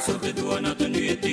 so we do het nu het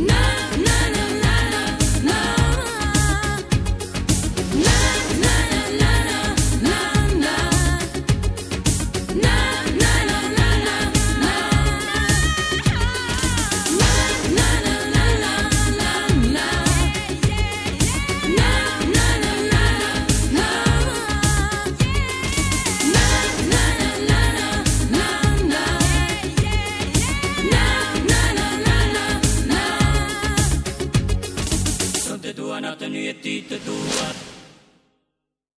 No. nu je titel doet.